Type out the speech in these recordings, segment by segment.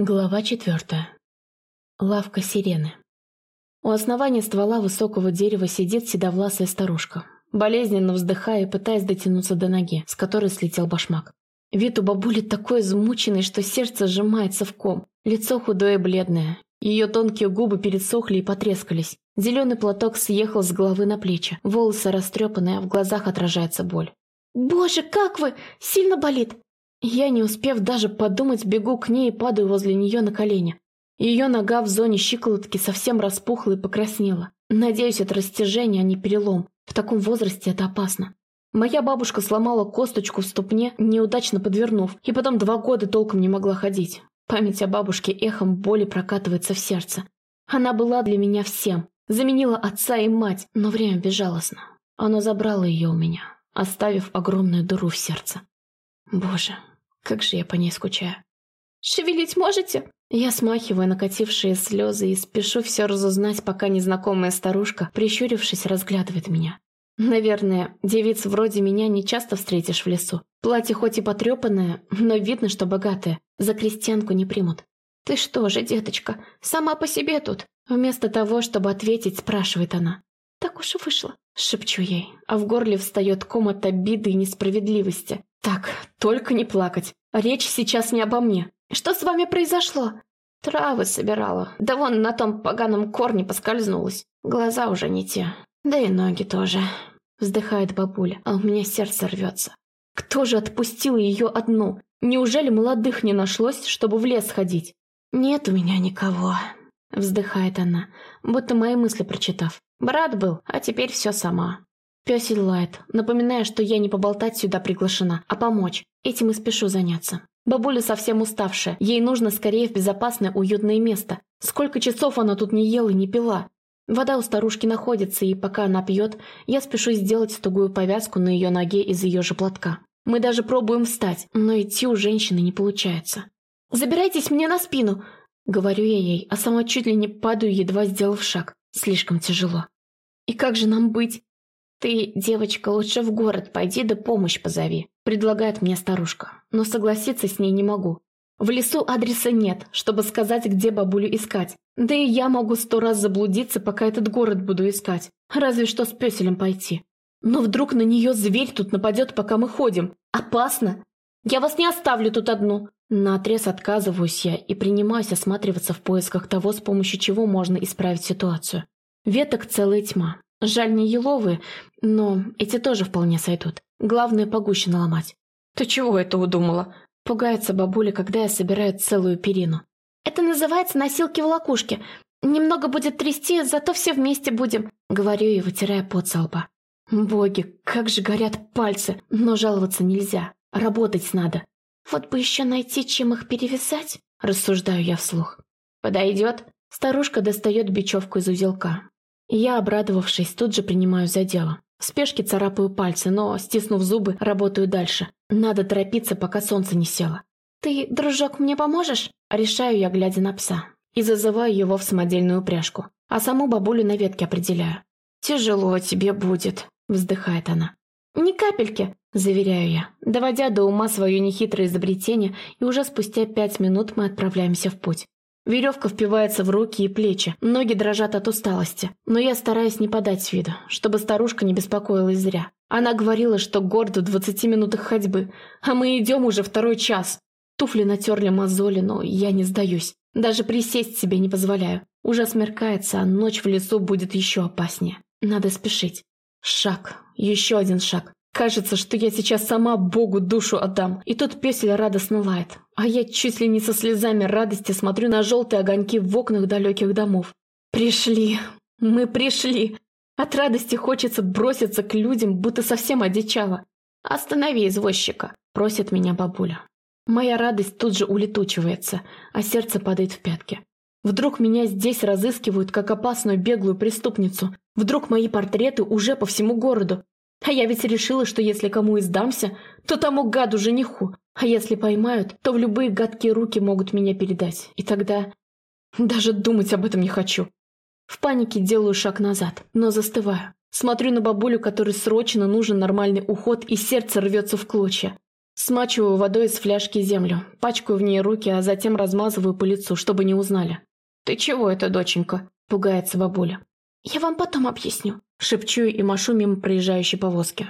Глава четвертая. Лавка сирены. У основания ствола высокого дерева сидит седовласая старушка, болезненно вздыхая и пытаясь дотянуться до ноги, с которой слетел башмак. Вид у бабули такой измученный, что сердце сжимается в ком. Лицо худое и бледное. Ее тонкие губы пересохли и потрескались. Зеленый платок съехал с головы на плечи. Волосы растрепанные, а в глазах отражается боль. «Боже, как вы! Сильно болит!» Я, не успев даже подумать, бегу к ней и падаю возле нее на колени. Ее нога в зоне щиколотки совсем распухла и покраснела. Надеюсь, это растяжение, а не перелом. В таком возрасте это опасно. Моя бабушка сломала косточку в ступне, неудачно подвернув, и потом два года толком не могла ходить. Память о бабушке эхом боли прокатывается в сердце. Она была для меня всем. Заменила отца и мать, но время безжалостно. Оно забрало ее у меня, оставив огромную дыру в сердце. Боже, как же я по ней скучаю. «Шевелить можете?» Я смахиваю накатившие слезы и спешу все разузнать, пока незнакомая старушка, прищурившись, разглядывает меня. Наверное, девиц вроде меня не часто встретишь в лесу. Платье хоть и потрепанное, но видно, что богатое. За крестьянку не примут. «Ты что же, деточка, сама по себе тут?» Вместо того, чтобы ответить, спрашивает она. «Так уж и вышло», — шепчу ей, а в горле встает ком от обиды и несправедливости. «Так, только не плакать. Речь сейчас не обо мне. Что с вами произошло?» «Травы собирала. Да вон на том поганом корне поскользнулась. Глаза уже не те. Да и ноги тоже». Вздыхает бабуля, а у меня сердце рвется. Кто же отпустил ее одну? Неужели молодых не нашлось, чтобы в лес ходить? «Нет у меня никого», — вздыхает она, будто мои мысли прочитав. «Брат был, а теперь все сама». Пёсель лает, напоминая, что я не поболтать сюда приглашена, а помочь. Этим и спешу заняться. Бабуля совсем уставшая, ей нужно скорее в безопасное уютное место. Сколько часов она тут не ела и не пила. Вода у старушки находится, и пока она пьет, я спешу сделать тугую повязку на ее ноге из ее же платка. Мы даже пробуем встать, но идти у женщины не получается. «Забирайтесь мне на спину!» Говорю я ей, а сама чуть ли не падаю, едва сделав шаг. Слишком тяжело. «И как же нам быть? «Ты, девочка, лучше в город пойди да помощь позови», – предлагает мне старушка. Но согласиться с ней не могу. В лесу адреса нет, чтобы сказать, где бабулю искать. Да и я могу сто раз заблудиться, пока этот город буду искать. Разве что с песелем пойти. Но вдруг на нее зверь тут нападет, пока мы ходим. Опасно. Я вас не оставлю тут одну. Наотрез отказываюсь я и принимаюсь осматриваться в поисках того, с помощью чего можно исправить ситуацию. Веток целая тьма. Жаль, не еловые, но эти тоже вполне сойдут. Главное, погуще наломать. Ты чего это удумала? Пугается бабуля, когда я собираю целую перину. Это называется носилки в лакушке. Немного будет трясти, зато все вместе будем. Говорю и вытирая пот со лба. Боги, как же горят пальцы, но жаловаться нельзя. Работать надо. Вот бы еще найти, чем их перевязать, рассуждаю я вслух. Подойдет? Старушка достает бечевку из узелка. Я, обрадовавшись, тут же принимаю за дело. В спешке царапаю пальцы, но, стиснув зубы, работаю дальше. Надо торопиться, пока солнце не село. «Ты, дружок, мне поможешь?» Решаю я, глядя на пса. И зазываю его в самодельную упряжку. А саму бабулю на ветке определяю. «Тяжело тебе будет», — вздыхает она. «Ни капельки», — заверяю я, доводя до ума свое нехитрое изобретение, и уже спустя пять минут мы отправляемся в путь. Веревка впивается в руки и плечи, ноги дрожат от усталости. Но я стараюсь не подать вида, чтобы старушка не беспокоилась зря. Она говорила, что город в двадцати минутах ходьбы, а мы идем уже второй час. Туфли натерли мозоли, но я не сдаюсь. Даже присесть себе не позволяю. Уже смеркается, а ночь в лесу будет еще опаснее. Надо спешить. Шаг. Еще один шаг. Кажется, что я сейчас сама Богу душу отдам. И тут песель радостно лает. А я чуть ли не со слезами радости смотрю на желтые огоньки в окнах далеких домов. Пришли. Мы пришли. От радости хочется броситься к людям, будто совсем одичала. «Останови извозчика», – просит меня бабуля. Моя радость тут же улетучивается, а сердце падает в пятки. Вдруг меня здесь разыскивают как опасную беглую преступницу. Вдруг мои портреты уже по всему городу. А я ведь решила, что если кому и сдамся, то тому гаду жениху. А если поймают, то в любые гадкие руки могут меня передать. И тогда... Даже думать об этом не хочу. В панике делаю шаг назад, но застываю. Смотрю на бабулю, которой срочно нужен нормальный уход, и сердце рвется в клочья. Смачиваю водой из фляжки землю, пачкаю в ней руки, а затем размазываю по лицу, чтобы не узнали. «Ты чего это, доченька?» – пугается бабуля. «Я вам потом объясню», – шепчу и машу мимо проезжающей повозки.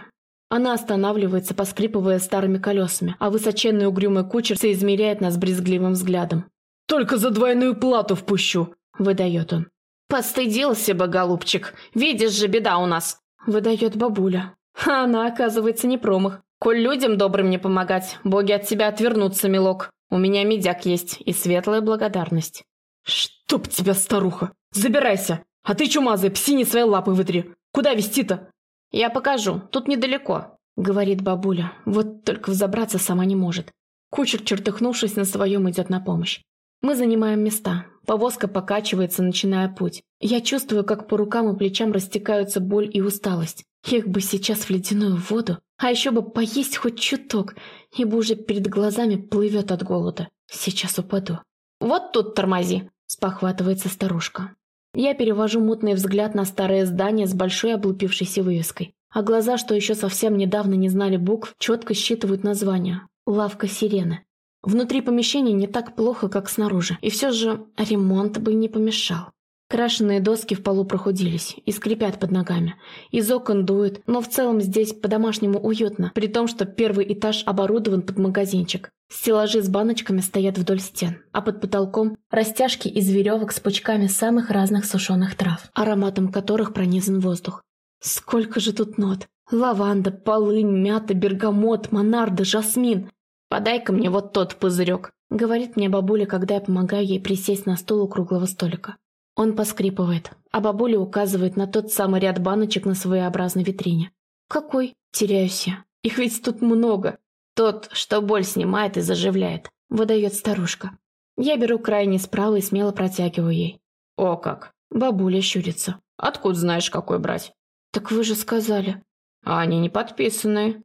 Она останавливается, поскрипывая старыми колесами, а высоченный угрюмый кучер соизмеряет нас брезгливым взглядом. «Только за двойную плату впущу!» – выдает он. «Постыдился бы, голубчик! Видишь же, беда у нас!» – выдает бабуля. А она, оказывается, не промах. Коль людям добрым не помогать, боги от тебя отвернутся, милок. У меня медяк есть и светлая благодарность. Чтоб тебя, старуха! Забирайся! А ты, чумазый, псини свои лапы вытри! Куда вести-то? Я покажу, тут недалеко, говорит бабуля. Вот только взобраться сама не может. Кучер, чертыхнувшись на своем, идет на помощь. Мы занимаем места. Повозка покачивается, начиная путь. Я чувствую, как по рукам и плечам растекаются боль и усталость. Их бы сейчас в ледяную воду, а еще бы поесть хоть чуток, ибо уже перед глазами плывет от голода. Сейчас упаду. «Вот тут тормози!» – спохватывается старушка. Я перевожу мутный взгляд на старое здание с большой облупившейся вывеской. А глаза, что еще совсем недавно не знали букв, четко считывают название. «Лавка сирены». Внутри помещения не так плохо, как снаружи, и все же ремонт бы не помешал. Крашеные доски в полу прохудились и скрипят под ногами. Из окон дует, но в целом здесь по-домашнему уютно, при том, что первый этаж оборудован под магазинчик. Стеллажи с баночками стоят вдоль стен, а под потолком растяжки из веревок с пучками самых разных сушеных трав, ароматом которых пронизан воздух. Сколько же тут нот! Лаванда, полынь, мята, бергамот, монарда, жасмин. «Подай-ка мне вот тот пузырек», — говорит мне бабуля, когда я помогаю ей присесть на стул у круглого столика. Он поскрипывает, а бабуля указывает на тот самый ряд баночек на своеобразной витрине. «Какой?» – теряюсь я. «Их ведь тут много!» «Тот, что боль снимает и заживляет», – выдает старушка. Я беру крайне справа и смело протягиваю ей. «О как!» – бабуля щурится. «Откуда знаешь, какой брать?» «Так вы же сказали». «А они не подписанные».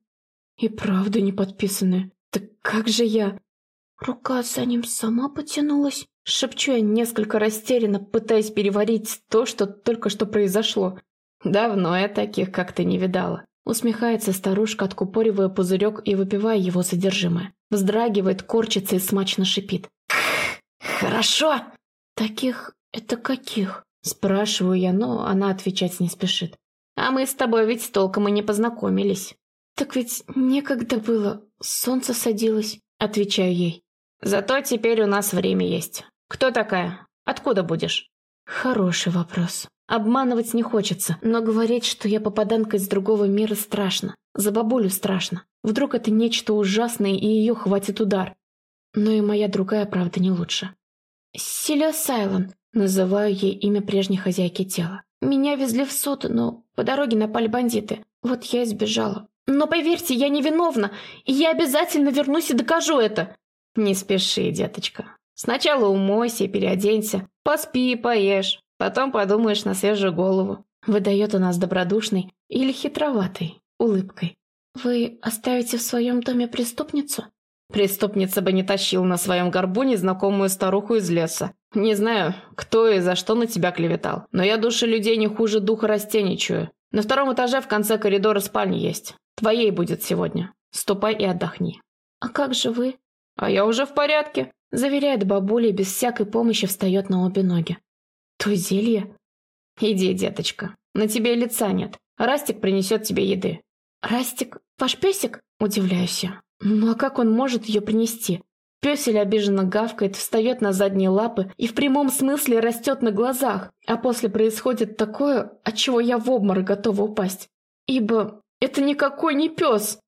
«И правда не подписанные. Так как же я?» Рука за ним сама потянулась. Шепчу я несколько растерянно, пытаясь переварить то, что только что произошло. «Давно я таких как-то не видала». Усмехается старушка, откупоривая пузырек и выпивая его содержимое. Вздрагивает, корчится и смачно шипит. «Хорошо!» «Таких... это каких?» Спрашиваю я, но она отвечать не спешит. «А мы с тобой ведь толком и не познакомились». «Так ведь некогда было. Солнце садилось», — отвечаю ей. «Зато теперь у нас время есть. «Кто такая? Откуда будешь?» Хороший вопрос. Обманывать не хочется, но говорить, что я попаданка из другого мира, страшно. За бабулю страшно. Вдруг это нечто ужасное, и ее хватит удар. Но и моя другая правда не лучше. Силя Сайлон. Называю ей имя прежней хозяйки тела. Меня везли в суд, но по дороге напали бандиты. Вот я и сбежала. Но поверьте, я невиновна, и я обязательно вернусь и докажу это. Не спеши, деточка. Сначала умойся переоденься, поспи и поешь, потом подумаешь на свежую голову. Выдает у нас добродушной или хитроватой улыбкой. Вы оставите в своем доме преступницу? Преступница бы не тащила на своем горбу незнакомую старуху из леса. Не знаю, кто и за что на тебя клеветал, но я души людей не хуже духа растений чую. На втором этаже в конце коридора спальни есть. Твоей будет сегодня. Ступай и отдохни. А как же вы? А я уже в порядке. Заверяет бабуля и без всякой помощи встает на обе ноги. То зелье? Иди, деточка. На тебе лица нет. Растик принесет тебе еды. Растик? Ваш песик? Удивляюсь я. Ну а как он может ее принести? Песель обиженно гавкает, встает на задние лапы и в прямом смысле растет на глазах, а после происходит такое, от чего я в обморок готова упасть. Ибо это никакой не пес.